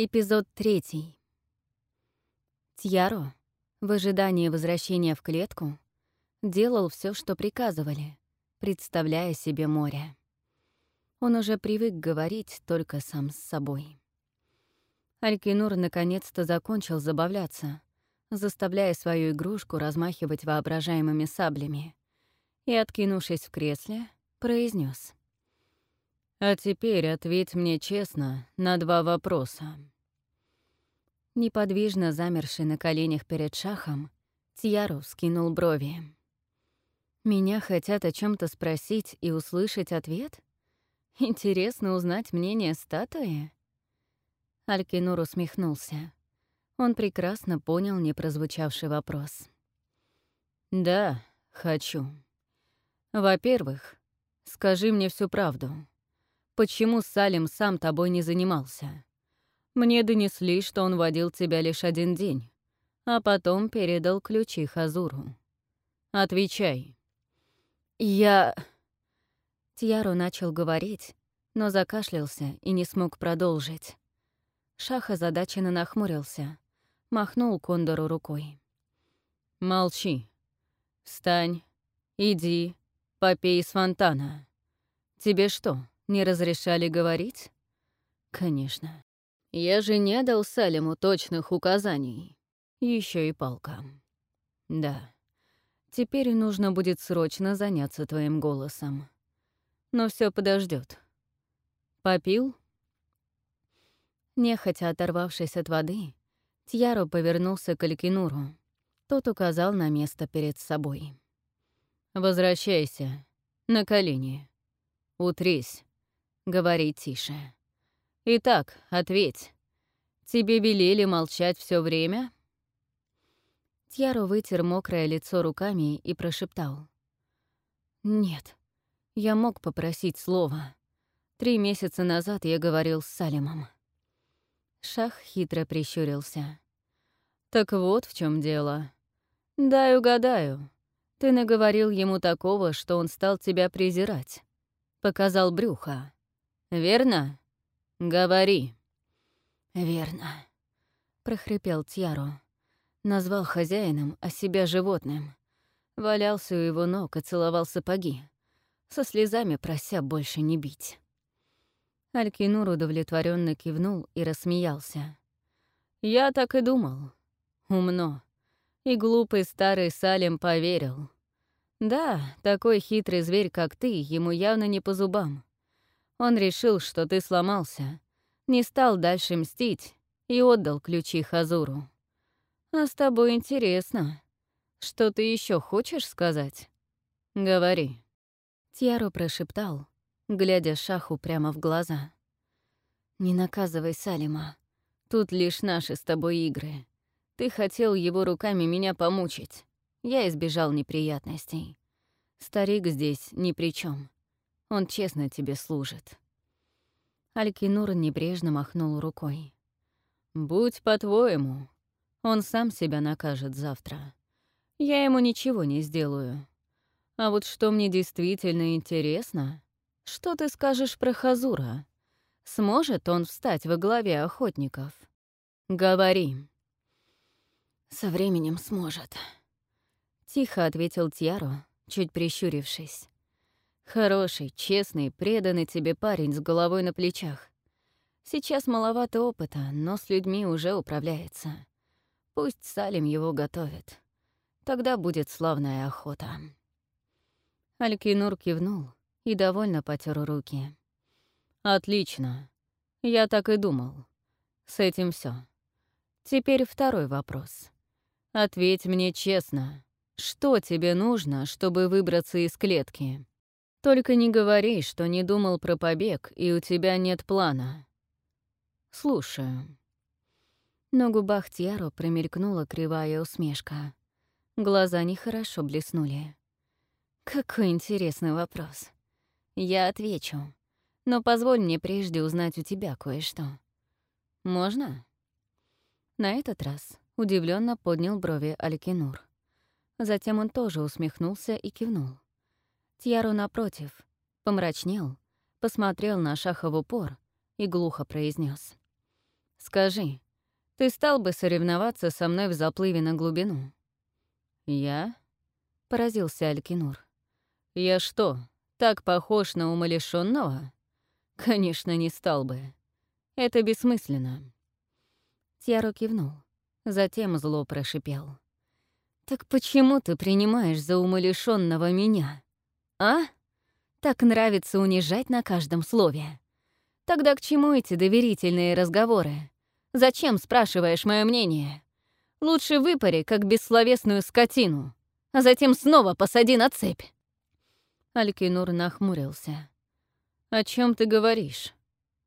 Эпизод третий. Тьяро, в ожидании возвращения в клетку, делал все, что приказывали, представляя себе море. Он уже привык говорить только сам с собой. Алькинур наконец-то закончил забавляться, заставляя свою игрушку размахивать воображаемыми саблями, и, откинувшись в кресле, произнес: «А теперь ответь мне честно на два вопроса». Неподвижно замерший на коленях перед шахом, Тьяру скинул брови. «Меня хотят о чем то спросить и услышать ответ? Интересно узнать мнение статуи?» Алькинур усмехнулся. Он прекрасно понял непрозвучавший вопрос. «Да, хочу. Во-первых, скажи мне всю правду почему Салим сам тобой не занимался. Мне донесли, что он водил тебя лишь один день, а потом передал ключи Хазуру. Отвечай. Я... Тьяру начал говорить, но закашлялся и не смог продолжить. Шах озадаченно нахмурился, махнул Кондору рукой. «Молчи. Встань. Иди. Попей из фонтана. Тебе что, не разрешали говорить? Конечно. Я же не дал Салиму точных указаний. Еще и палка. Да. Теперь нужно будет срочно заняться твоим голосом. Но все подождет. Попил? Нехотя оторвавшись от воды, Тьяро повернулся к Алькинуру. Тот указал на место перед собой. «Возвращайся. На колени. Утрись. Говори тише. Итак, ответь. Тебе велели молчать все время? Тьяро вытер мокрое лицо руками и прошептал. «Нет, я мог попросить слова. Три месяца назад я говорил с Салимом». Шах хитро прищурился. «Так вот в чем дело. Дай угадаю. Ты наговорил ему такого, что он стал тебя презирать. Показал брюхо. Верно? Говори. Верно, прохрипел Тьяро. Назвал хозяином, а себя животным. Валялся у его ног и целовал сапоги, со слезами прося больше не бить. Алькинур удовлетворенно кивнул и рассмеялся. «Я так и думал. Умно. И глупый старый Салим поверил. Да, такой хитрый зверь, как ты, ему явно не по зубам. Он решил, что ты сломался, не стал дальше мстить и отдал ключи Хазуру. А с тобой интересно. Что ты еще хочешь сказать? Говори. Тьяру прошептал, глядя Шаху прямо в глаза. «Не наказывай Салима. Тут лишь наши с тобой игры. Ты хотел его руками меня помучить. Я избежал неприятностей. Старик здесь ни при чем. Он честно тебе служит». Алькинур небрежно махнул рукой. «Будь по-твоему. Он сам себя накажет завтра. Я ему ничего не сделаю. А вот что мне действительно интересно, что ты скажешь про Хазура? Сможет он встать во главе охотников? Говори». «Со временем сможет», — тихо ответил Тьяро, чуть прищурившись. Хороший, честный, преданный тебе парень с головой на плечах. Сейчас маловато опыта, но с людьми уже управляется. Пусть Салим его готовит. Тогда будет славная охота. Алькинур кивнул и довольно потер руки. «Отлично. Я так и думал. С этим все. Теперь второй вопрос. Ответь мне честно, что тебе нужно, чтобы выбраться из клетки?» Только не говори, что не думал про побег, и у тебя нет плана. Слушаю. На губах Тьяро промелькнула кривая усмешка. Глаза нехорошо блеснули. Какой интересный вопрос. Я отвечу. Но позволь мне прежде узнать у тебя кое-что. Можно? На этот раз удивленно поднял брови Алькинур. Затем он тоже усмехнулся и кивнул. Тьяру, напротив, помрачнел, посмотрел на Шаха в упор и глухо произнес: Скажи, ты стал бы соревноваться со мной в заплыве на глубину?» «Я?» — поразился Алькинур. «Я что, так похож на умалишенного? Конечно, не стал бы. Это бессмысленно». Тьяро кивнул, затем зло прошипел. «Так почему ты принимаешь за умалишенного меня? А? Так нравится унижать на каждом слове. Тогда к чему эти доверительные разговоры? Зачем спрашиваешь мое мнение? Лучше выпари, как бессловесную скотину, а затем снова посади на цепь». Алькинур нахмурился. «О чем ты говоришь?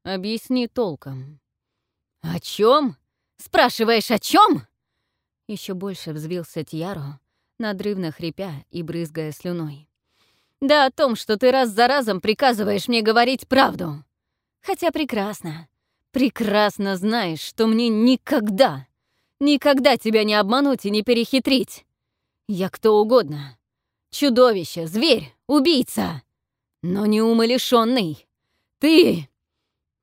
Объясни толком». «О чем? Спрашиваешь, о чем? Еще больше взвился Тьяро, надрывно хрипя и брызгая слюной. «Да о том, что ты раз за разом приказываешь мне говорить правду. Хотя прекрасно, прекрасно знаешь, что мне никогда, никогда тебя не обмануть и не перехитрить. Я кто угодно. Чудовище, зверь, убийца. Но не умалишенный. Ты...»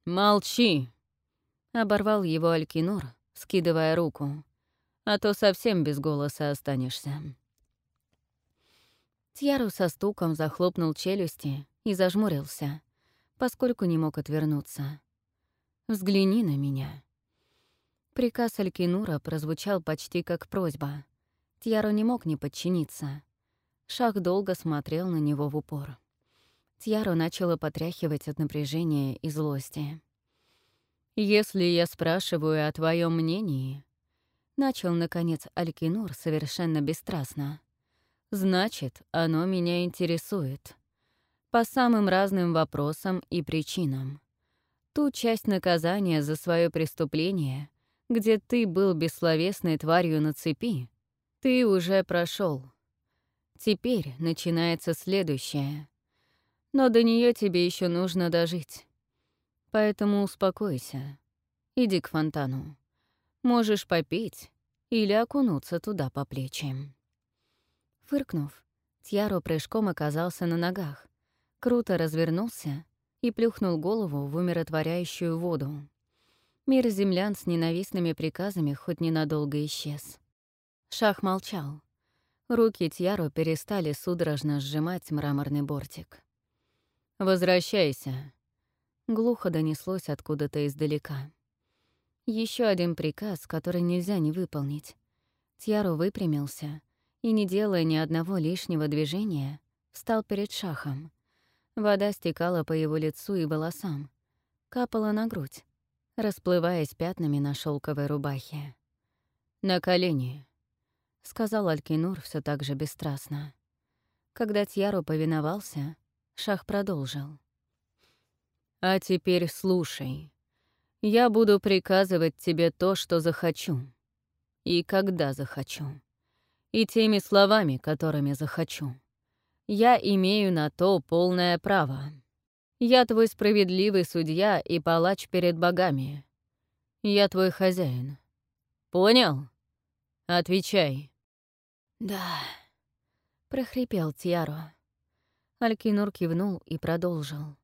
«Молчи», — оборвал его Алькинур, скидывая руку а то совсем без голоса останешься. Тьяру со стуком захлопнул челюсти и зажмурился, поскольку не мог отвернуться. «Взгляни на меня». Приказ Алькинура прозвучал почти как просьба. Тьяру не мог не подчиниться. Шах долго смотрел на него в упор. Тьяру начала потряхивать от напряжения и злости. «Если я спрашиваю о твоем мнении, Начал, наконец, Алькинур совершенно бесстрастно. «Значит, оно меня интересует. По самым разным вопросам и причинам. Ту часть наказания за свое преступление, где ты был бессловесной тварью на цепи, ты уже прошел. Теперь начинается следующее. Но до нее тебе еще нужно дожить. Поэтому успокойся. Иди к фонтану. Можешь попить или окунуться туда по плечи. Фыркнув, Тьяро прыжком оказался на ногах, круто развернулся и плюхнул голову в умиротворяющую воду. Мир землян с ненавистными приказами хоть ненадолго исчез. Шах молчал. Руки Тьяро перестали судорожно сжимать мраморный бортик. «Возвращайся», — глухо донеслось откуда-то издалека. Еще один приказ, который нельзя не выполнить. Тьяру выпрямился и, не делая ни одного лишнего движения, встал перед шахом. Вода стекала по его лицу и волосам, капала на грудь, расплываясь пятнами на шелковой рубахе. «На колени», — сказал Алькинур все так же бесстрастно. Когда Тьяру повиновался, Шах продолжил. «А теперь слушай. Я буду приказывать тебе то, что захочу. И когда захочу. И теми словами, которыми захочу. Я имею на то полное право. Я твой справедливый судья и палач перед богами. Я твой хозяин. Понял? Отвечай. Да, прохрипел Тьяро. Алькинур кивнул и продолжил.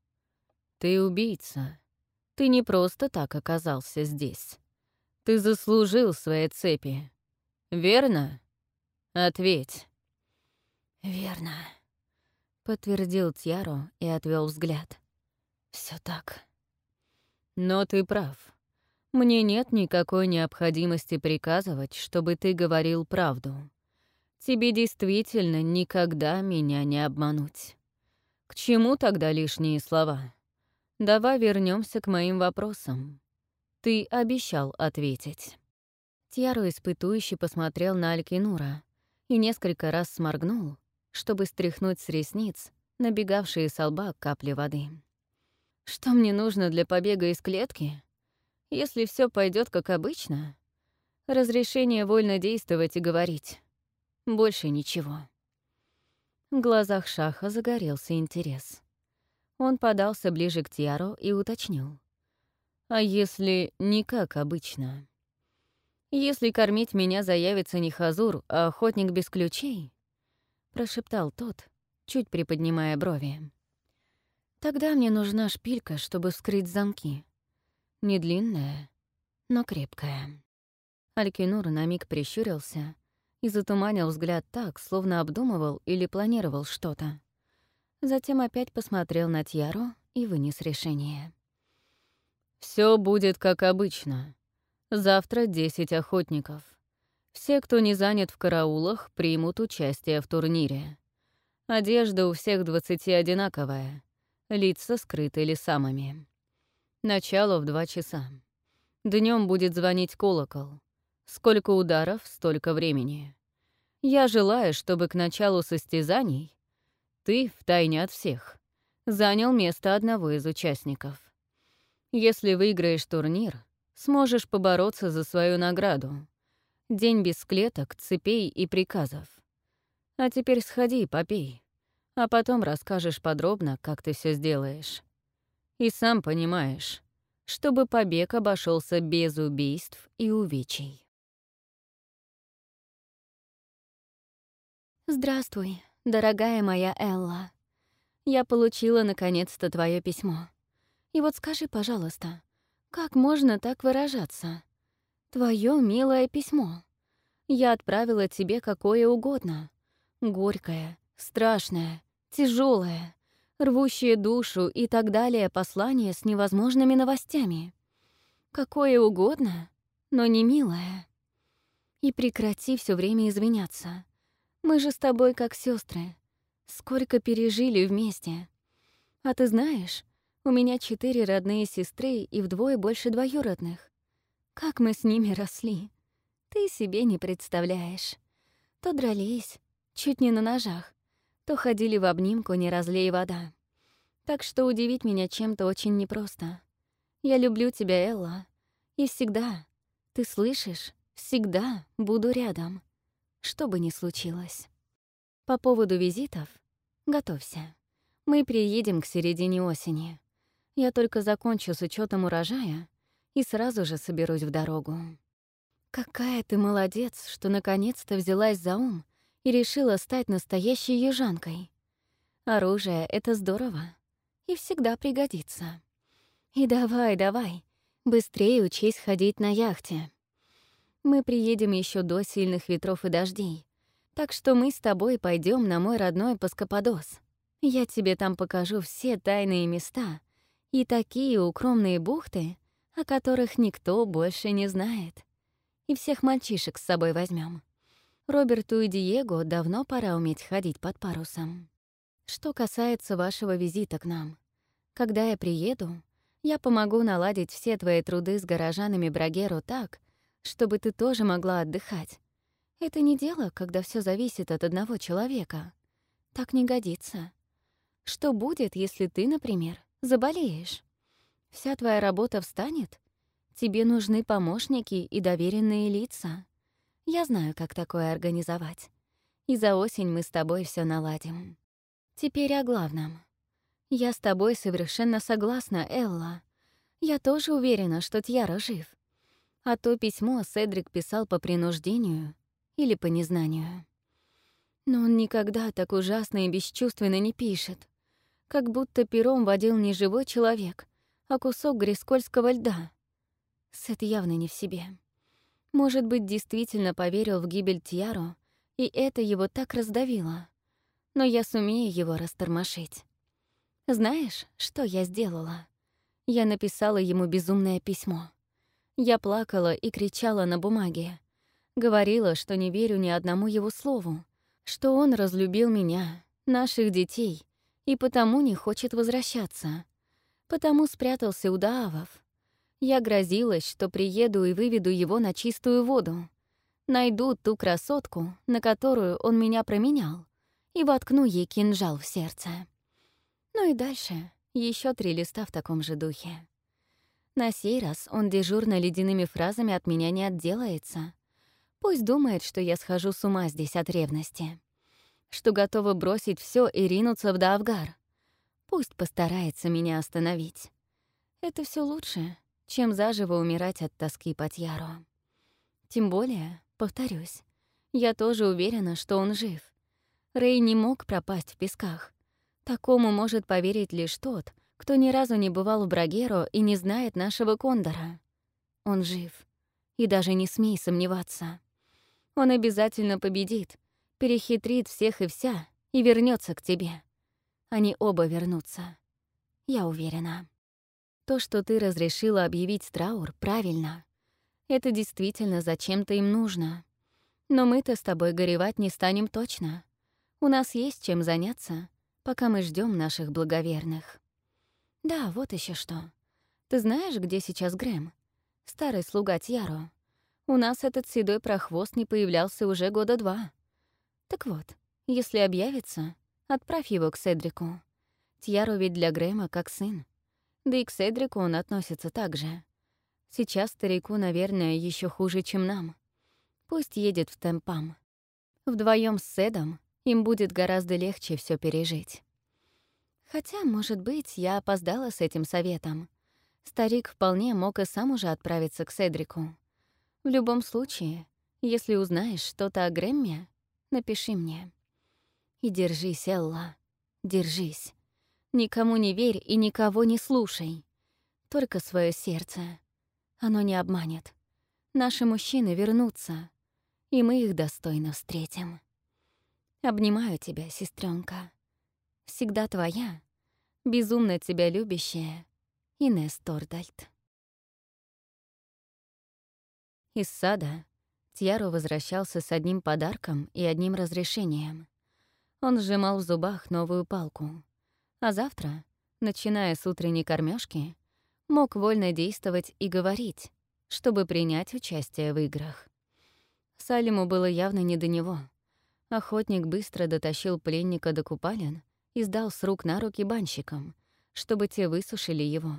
Ты убийца. Ты не просто так оказался здесь. Ты заслужил свои цепи. Верно? Ответь. Верно, подтвердил Тьяро и отвел взгляд. Все так. Но ты прав. Мне нет никакой необходимости приказывать, чтобы ты говорил правду. Тебе действительно никогда меня не обмануть. К чему тогда лишние слова? Давай вернемся к моим вопросам. Ты обещал ответить. Тьяро испытующе посмотрел на Алькинура и несколько раз сморгнул, чтобы стряхнуть с ресниц набегавшие с лба капли воды. «Что мне нужно для побега из клетки? Если все пойдет как обычно, разрешение вольно действовать и говорить. Больше ничего». В глазах Шаха загорелся интерес. Он подался ближе к Тиару и уточнил. «А если не как обычно? Если кормить меня заявится не Хазур, а охотник без ключей?» Прошептал тот, чуть приподнимая брови. «Тогда мне нужна шпилька, чтобы вскрыть замки. Не длинная, но крепкая. Алькинур на миг прищурился и затуманил взгляд так, словно обдумывал или планировал что-то. Затем опять посмотрел на Тьяру и вынес решение. Все будет как обычно. Завтра 10 охотников. Все, кто не занят в караулах, примут участие в турнире. Одежда у всех двадцати одинаковая, лица скрыты лесамами. Начало в два часа. Днем будет звонить колокол. Сколько ударов, столько времени. Я желаю, чтобы к началу состязаний ты, втайне от всех, занял место одного из участников. Если выиграешь турнир, сможешь побороться за свою награду. День без клеток, цепей и приказов. А теперь сходи попей, а потом расскажешь подробно, как ты все сделаешь. И сам понимаешь, чтобы побег обошелся без убийств и увечий. «Здравствуй, дорогая моя Элла. Я получила наконец-то твое письмо. И вот скажи, пожалуйста, как можно так выражаться? Твое милое письмо. Я отправила тебе какое угодно. Горькое, страшное, тяжелое, рвущее душу и так далее послание с невозможными новостями. Какое угодно, но не милое. И прекрати все время извиняться. Мы же с тобой как сестры. Сколько пережили вместе. А ты знаешь, у меня четыре родные сестры и вдвое больше двоюродных. Как мы с ними росли. Ты себе не представляешь. То дрались, чуть не на ножах, то ходили в обнимку, не разлей вода. Так что удивить меня чем-то очень непросто. Я люблю тебя, Элла. И всегда, ты слышишь, всегда буду рядом. Что бы ни случилось. По поводу визитов — готовься. Мы приедем к середине осени. Я только закончу с учетом урожая и сразу же соберусь в дорогу. Какая ты молодец, что наконец-то взялась за ум и решила стать настоящей ежанкой. Оружие — это здорово и всегда пригодится. И давай, давай, быстрее учись ходить на яхте. Мы приедем еще до сильных ветров и дождей, так что мы с тобой пойдем на мой родной Паскападос. Я тебе там покажу все тайные места — и такие укромные бухты, о которых никто больше не знает. И всех мальчишек с собой возьмем. Роберту и Диего давно пора уметь ходить под парусом. Что касается вашего визита к нам, когда я приеду, я помогу наладить все твои труды с горожанами Брагеру так, чтобы ты тоже могла отдыхать. Это не дело, когда все зависит от одного человека. Так не годится. Что будет, если ты, например, заболеешь. Вся твоя работа встанет. Тебе нужны помощники и доверенные лица. Я знаю, как такое организовать. И за осень мы с тобой все наладим. Теперь о главном. Я с тобой совершенно согласна, Элла. Я тоже уверена, что Тьяра жив. А то письмо Седрик писал по принуждению или по незнанию. Но он никогда так ужасно и бесчувственно не пишет как будто пером водил не живой человек, а кусок грискольского льда. Сет явно не в себе. Может быть, действительно поверил в гибель Тьяру, и это его так раздавило. Но я сумею его растормошить. Знаешь, что я сделала? Я написала ему безумное письмо. Я плакала и кричала на бумаге. Говорила, что не верю ни одному его слову, что он разлюбил меня, наших детей и потому не хочет возвращаться. Потому спрятался у Даавов. Я грозилась, что приеду и выведу его на чистую воду. Найду ту красотку, на которую он меня променял, и воткну ей кинжал в сердце. Ну и дальше еще три листа в таком же духе. На сей раз он дежурно ледяными фразами от меня не отделается. Пусть думает, что я схожу с ума здесь от ревности что готова бросить все и ринуться в Давгар. Пусть постарается меня остановить. Это все лучше, чем заживо умирать от тоски по Тьяру. Тем более, повторюсь, я тоже уверена, что он жив. Рэй не мог пропасть в песках. Такому может поверить лишь тот, кто ни разу не бывал в Брагеро и не знает нашего Кондора. он жив. И даже не смей сомневаться. Он обязательно победит, перехитрит всех и вся и вернется к тебе. Они оба вернутся. Я уверена. То, что ты разрешила объявить траур, правильно. Это действительно зачем-то им нужно. Но мы-то с тобой горевать не станем точно. У нас есть чем заняться, пока мы ждем наших благоверных. Да, вот еще что. Ты знаешь, где сейчас Грэм? Старый слуга Тьяро. У нас этот седой прохвост не появлялся уже года два. Так вот, если объявится, отправь его к Седрику. Тьяро ведь для Грэма как сын. Да и к Седрику он относится так же. Сейчас старику, наверное, еще хуже, чем нам. Пусть едет в Темпам. Вдвоем с Седом им будет гораздо легче все пережить. Хотя, может быть, я опоздала с этим советом. Старик вполне мог и сам уже отправиться к Седрику. В любом случае, если узнаешь что-то о Грэмме, напиши мне. И держись, Элла, держись. Никому не верь и никого не слушай. Только свое сердце. Оно не обманет. Наши мужчины вернутся, и мы их достойно встретим. Обнимаю тебя, сестренка. Всегда твоя, безумно тебя любящая Инесс Тордальт. Из сада Тьяро возвращался с одним подарком и одним разрешением. Он сжимал в зубах новую палку — а завтра, начиная с утренней кормежки, мог вольно действовать и говорить, чтобы принять участие в играх. Салиму было явно не до него. Охотник быстро дотащил пленника до купалин и сдал с рук на руки банщикам, чтобы те высушили его,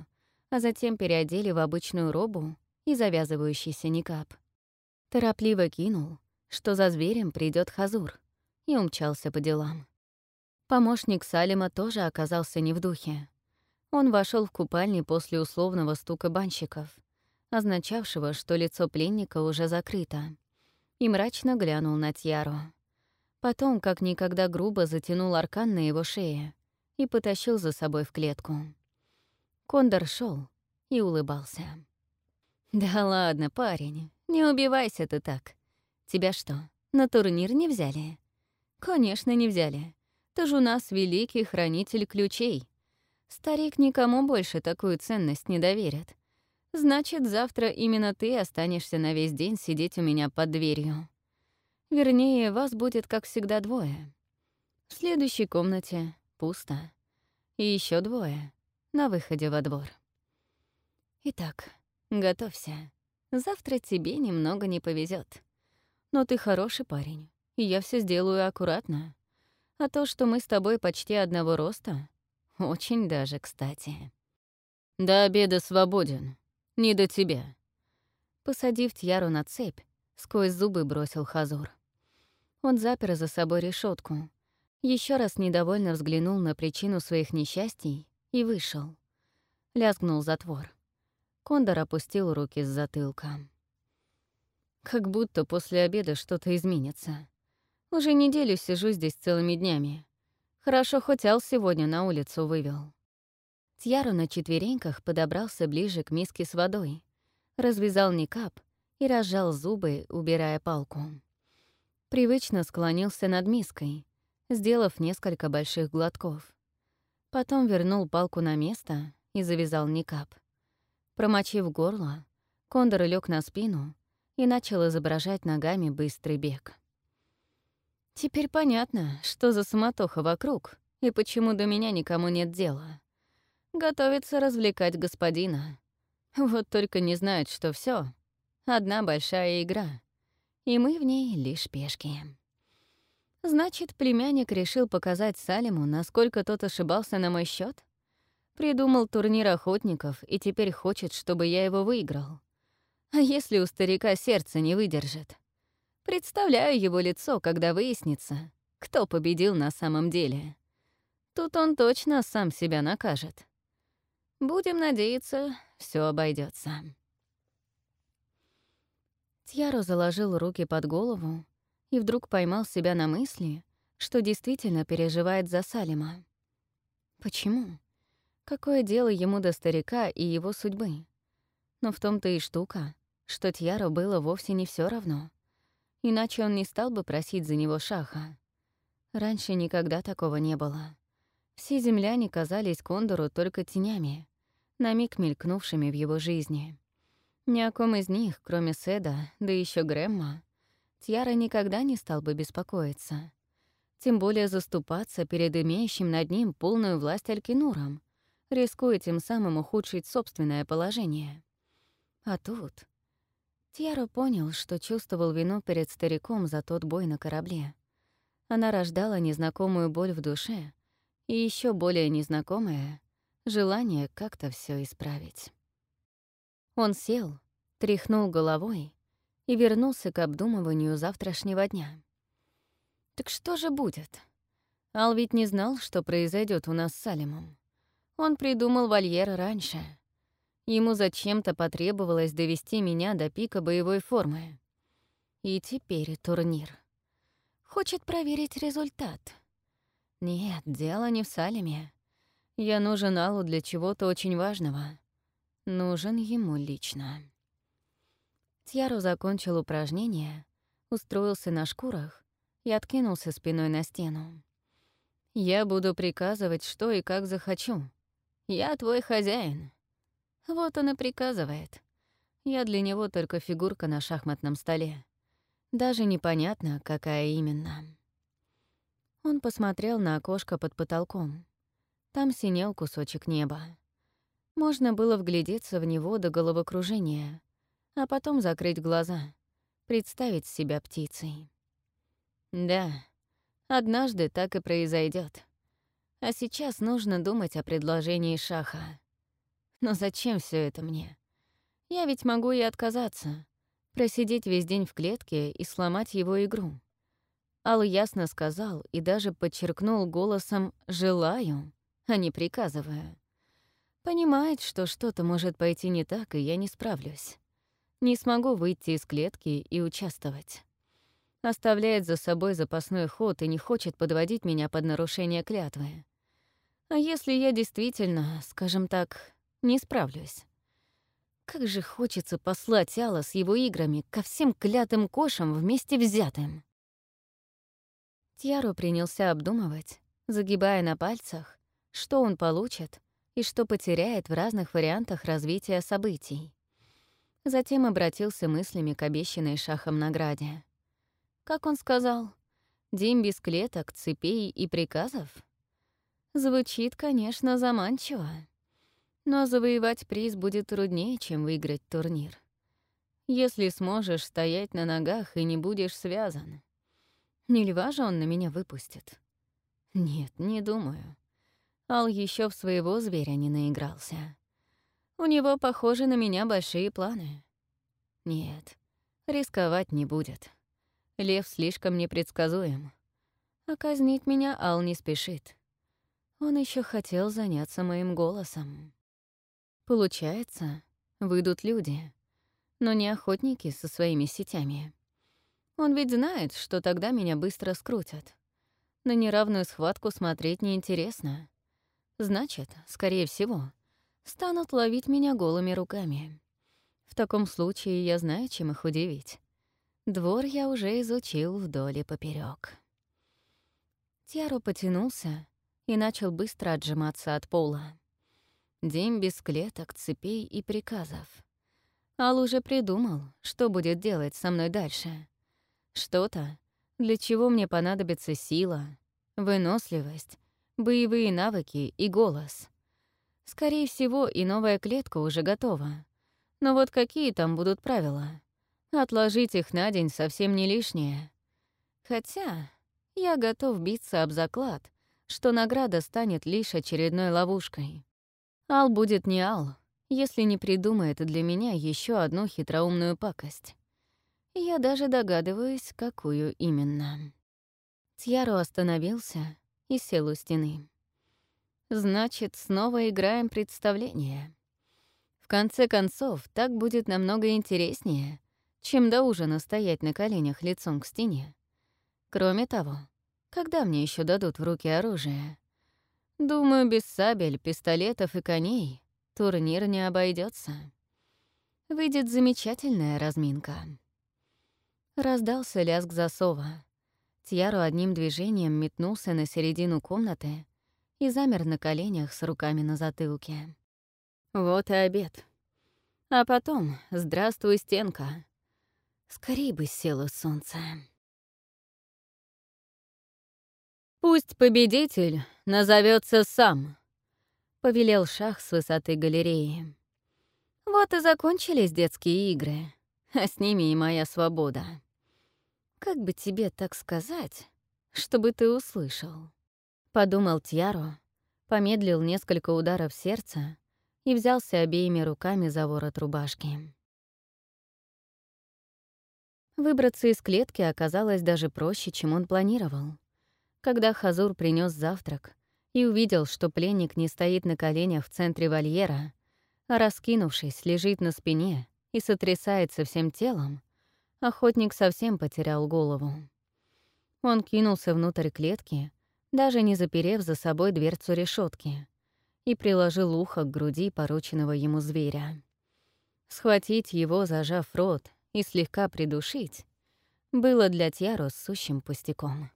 а затем переодели в обычную робу и завязывающийся никап. Торопливо кинул, что за зверем придет Хазур, и умчался по делам. Помощник Салима тоже оказался не в духе. Он вошел в купальни после условного стука банщиков, означавшего, что лицо пленника уже закрыто, и мрачно глянул на Тьяру. Потом, как никогда грубо, затянул аркан на его шее и потащил за собой в клетку. Кондор шел и улыбался. «Да ладно, парень, не убивайся ты так. Тебя что, на турнир не взяли?» «Конечно, не взяли. Ты же у нас великий хранитель ключей. Старик никому больше такую ценность не доверит. Значит, завтра именно ты останешься на весь день сидеть у меня под дверью. Вернее, вас будет, как всегда, двое. В следующей комнате пусто. И еще двое на выходе во двор. Итак, готовься. Завтра тебе немного не повезет. Но ты хороший парень, и я все сделаю аккуратно. А то, что мы с тобой почти одного роста, очень даже кстати. До обеда свободен. Не до тебя. Посадив Тьяру на цепь, сквозь зубы бросил Хазур. Он запер за собой решетку, еще раз недовольно взглянул на причину своих несчастий и вышел. Лязгнул затвор. Кондор опустил руки с затылка. Как будто после обеда что-то изменится. Уже неделю сижу здесь целыми днями. Хорошо, хоть Ал сегодня на улицу вывел. Тьяру на четвереньках подобрался ближе к миске с водой, развязал никап и разжал зубы, убирая палку. Привычно склонился над миской, сделав несколько больших глотков. Потом вернул палку на место и завязал никап. Промочив горло, кондор лег на спину и начал изображать ногами быстрый бег. Теперь понятно, что за суматоха вокруг и почему до меня никому нет дела. Готовится развлекать господина. Вот только не знают, что все одна большая игра, и мы в ней лишь пешки. Значит, племянник решил показать Салиму, насколько тот ошибался на мой счет. Придумал турнир охотников и теперь хочет, чтобы я его выиграл. А если у старика сердце не выдержит? Представляю его лицо, когда выяснится, кто победил на самом деле. Тут он точно сам себя накажет. Будем надеяться, все обойдется. Тьяро заложил руки под голову и вдруг поймал себя на мысли, что действительно переживает за Салима. Почему? Какое дело ему до старика и его судьбы? Но в том-то и штука, что Тьяру было вовсе не все равно. Иначе он не стал бы просить за него шаха. Раньше никогда такого не было. Все земляне казались Кондору только тенями, на миг мелькнувшими в его жизни. Ни о ком из них, кроме Седа, да еще Грэмма, Тьяра никогда не стал бы беспокоиться. Тем более заступаться перед имеющим над ним полную власть Алькинуром, рискуя тем самым ухудшить собственное положение. А тут... Тьяро понял, что чувствовал вину перед стариком за тот бой на корабле. Она рождала незнакомую боль в душе и еще более незнакомое — желание как-то все исправить. Он сел, тряхнул головой и вернулся к обдумыванию завтрашнего дня. Так что же будет? Ал ведь не знал, что произойдет у нас с Салимом. Он придумал вольер раньше. Ему зачем-то потребовалось довести меня до пика боевой формы. И теперь турнир. Хочет проверить результат. Нет, дело не в Салиме. Я нужен Аллу для чего-то очень важного. Нужен ему лично. Тьяру закончил упражнение, устроился на шкурах и откинулся спиной на стену. «Я буду приказывать, что и как захочу. Я твой хозяин». Вот он и приказывает. Я для него только фигурка на шахматном столе. Даже непонятно, какая именно. Он посмотрел на окошко под потолком. Там синел кусочек неба. Можно было вглядеться в него до головокружения, а потом закрыть глаза, представить себя птицей. Да, однажды так и произойдет. А сейчас нужно думать о предложении Шаха. Но зачем все это мне? Я ведь могу и отказаться, просидеть весь день в клетке и сломать его игру. Ал ясно сказал и даже подчеркнул голосом «желаю», а не «приказываю». Понимает, что что-то может пойти не так, и я не справлюсь. Не смогу выйти из клетки и участвовать оставляет за собой запасной ход и не хочет подводить меня под нарушение клятвы. А если я действительно, скажем так, не справлюсь? Как же хочется послать Алла с его играми ко всем клятым кошам вместе взятым. Тьяру принялся обдумывать, загибая на пальцах, что он получит и что потеряет в разных вариантах развития событий. Затем обратился мыслями к обещанной шахом награде. Как он сказал? День без клеток, цепей и приказов? Звучит, конечно, заманчиво. Но завоевать приз будет труднее, чем выиграть турнир. Если сможешь стоять на ногах и не будешь связан. Не льва же он на меня выпустит? Нет, не думаю. Ал еще в своего зверя не наигрался. У него, похоже, на меня большие планы. Нет, рисковать не будет. Лев слишком непредсказуем. А казнить меня Ал не спешит. Он еще хотел заняться моим голосом. Получается, выйдут люди, но не охотники со своими сетями. Он ведь знает, что тогда меня быстро скрутят. На неравную схватку смотреть неинтересно. Значит, скорее всего, станут ловить меня голыми руками. В таком случае я знаю, чем их удивить. Двор я уже изучил вдоль и поперек. Тьяро потянулся и начал быстро отжиматься от пола. День без клеток, цепей и приказов. Ал уже придумал, что будет делать со мной дальше. Что-то, для чего мне понадобится сила, выносливость, боевые навыки и голос. Скорее всего, и новая клетка уже готова. Но вот какие там будут правила? Отложить их на день совсем не лишнее. Хотя я готов биться об заклад, что награда станет лишь очередной ловушкой. Ал будет не Ал, если не придумает для меня еще одну хитроумную пакость. Я даже догадываюсь, какую именно. Тьяро остановился и сел у стены. Значит, снова играем представление. В конце концов, так будет намного интереснее, чем до ужина стоять на коленях лицом к стене. Кроме того, когда мне еще дадут в руки оружие? Думаю, без сабель, пистолетов и коней турнир не обойдется. Выйдет замечательная разминка. Раздался лязг засова. Тьяру одним движением метнулся на середину комнаты и замер на коленях с руками на затылке. Вот и обед. А потом «Здравствуй, стенка». Скорей бы село солнце. «Пусть победитель назовется сам», — повелел шах с высоты галереи. Вот и закончились детские игры, а с ними и моя свобода. Как бы тебе так сказать, чтобы ты услышал? Подумал Тьяро, помедлил несколько ударов сердца и взялся обеими руками за ворот рубашки. Выбраться из клетки оказалось даже проще, чем он планировал. Когда Хазур принес завтрак и увидел, что пленник не стоит на коленях в центре вольера, а раскинувшись, лежит на спине и сотрясается всем телом, охотник совсем потерял голову. Он кинулся внутрь клетки, даже не заперев за собой дверцу решетки, и приложил ухо к груди порученного ему зверя. Схватить его, зажав рот, и слегка придушить, было для Тьяро сущим пустяком.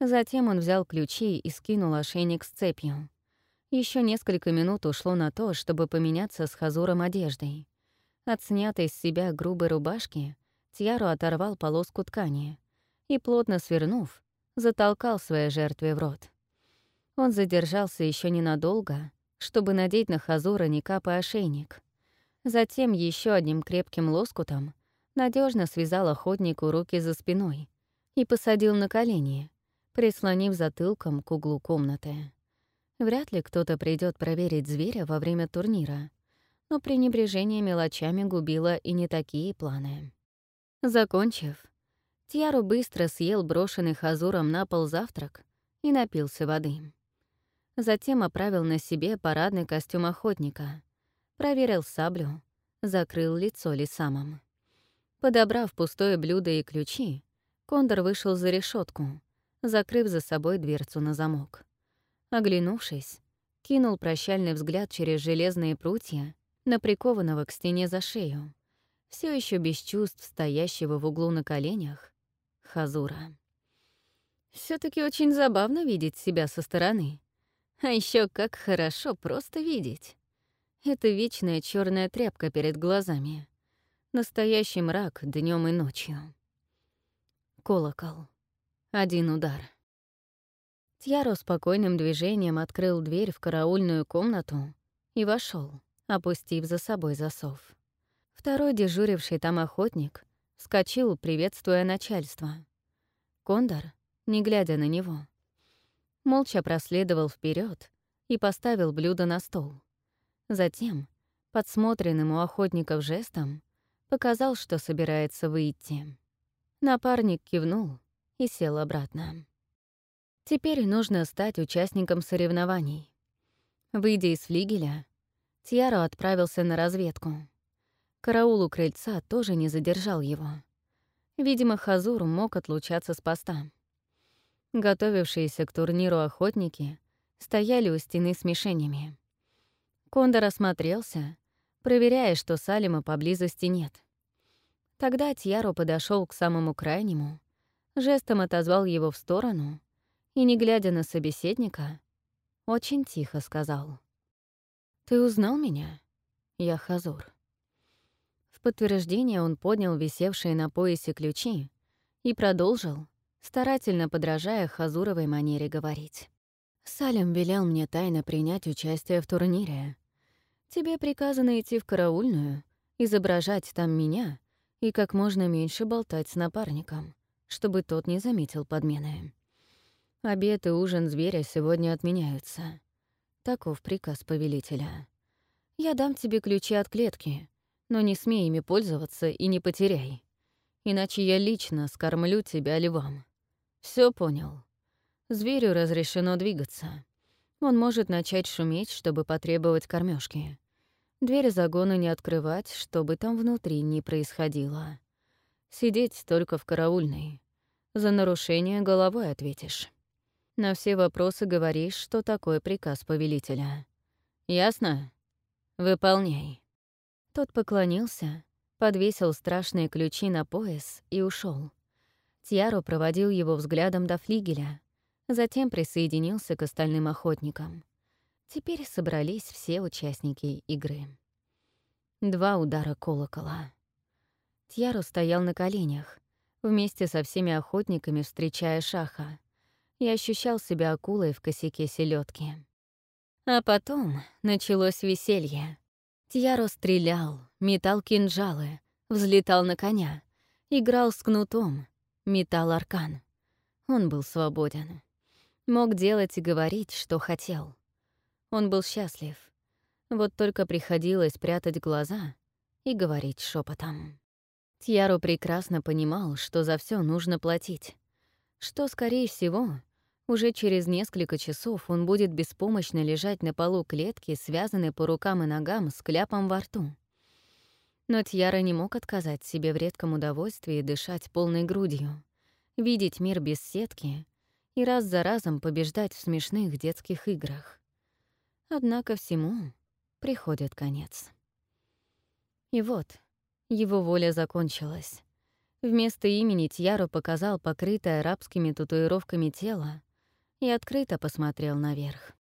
Затем он взял ключи и скинул ошейник с цепью. Еще несколько минут ушло на то, чтобы поменяться с Хазуром одеждой. От снятой с себя грубой рубашки Тьяру оторвал полоску ткани и, плотно свернув, затолкал своей жертве в рот. Он задержался еще ненадолго, чтобы надеть на Хазура никап и ошейник. Затем еще одним крепким лоскутом надежно связал охотнику руки за спиной и посадил на колени, прислонив затылком к углу комнаты. Вряд ли кто-то придет проверить зверя во время турнира, но пренебрежение мелочами губило и не такие планы. Закончив, Тьяру быстро съел брошенный хазуром на пол завтрак и напился воды. Затем оправил на себе парадный костюм охотника, проверил саблю, закрыл лицо лисамом. Подобрав пустое блюдо и ключи, Кондор вышел за решетку, закрыв за собой дверцу на замок. Оглянувшись, кинул прощальный взгляд через железные прутья на прикованного к стене за шею, все еще без чувств стоящего в углу на коленях, Хазура. все таки очень забавно видеть себя со стороны. А еще как хорошо просто видеть. Это вечная черная тряпка перед глазами. Настоящий мрак днем и ночью. Колокол. Один удар. Тьяро спокойным движением открыл дверь в караульную комнату и вошел, опустив за собой засов. Второй дежуривший там охотник вскочил, приветствуя начальство. Кондор, не глядя на него, молча проследовал вперед и поставил блюдо на стол. Затем, подсмотренным у охотников жестом, показал, что собирается выйти. Напарник кивнул и сел обратно. Теперь нужно стать участником соревнований. Выйдя из флигеля, Тьяро отправился на разведку. Караул у крыльца тоже не задержал его. Видимо, Хазур мог отлучаться с поста. Готовившиеся к турниру охотники стояли у стены с мишенями. Кондор осмотрелся, проверяя, что Салима поблизости нет. Тогда Тьяро подошел к самому крайнему, жестом отозвал его в сторону и, не глядя на собеседника, очень тихо сказал. «Ты узнал меня? Я Хазур». В подтверждение он поднял висевшие на поясе ключи и продолжил, старательно подражая Хазуровой манере говорить. «Салим велел мне тайно принять участие в турнире. Тебе приказано идти в караульную, изображать там меня и как можно меньше болтать с напарником, чтобы тот не заметил подмены. Обед и ужин зверя сегодня отменяются. Таков приказ повелителя. Я дам тебе ключи от клетки, но не смей ими пользоваться и не потеряй. Иначе я лично скормлю тебя львам. Все понял. Зверю разрешено двигаться. Он может начать шуметь, чтобы потребовать кормежки. Дверь загона не открывать, чтобы там внутри не происходило. Сидеть только в караульной. За нарушение головой ответишь. На все вопросы говоришь, что такое приказ повелителя. Ясно? Выполняй. Тот поклонился, подвесил страшные ключи на пояс и ушел. Тьяро проводил его взглядом до флигеля, затем присоединился к остальным охотникам. Теперь собрались все участники игры. Два удара колокола. Тьяро стоял на коленях, вместе со всеми охотниками встречая шаха, и ощущал себя акулой в косяке селедки. А потом началось веселье. Тьяро стрелял, метал кинжалы, взлетал на коня, играл с кнутом, метал аркан. Он был свободен. Мог делать и говорить, что хотел. Он был счастлив. Вот только приходилось прятать глаза и говорить шепотом. Тьяро прекрасно понимал, что за все нужно платить, что, скорее всего, уже через несколько часов он будет беспомощно лежать на полу клетки, связанной по рукам и ногам с кляпом во рту. Но Тьяра не мог отказать себе в редком удовольствии дышать полной грудью, видеть мир без сетки и раз за разом побеждать в смешных детских играх. Однако всему приходит конец. И вот, его воля закончилась. Вместо имени Тьяру показал покрытое арабскими татуировками тело, и открыто посмотрел наверх.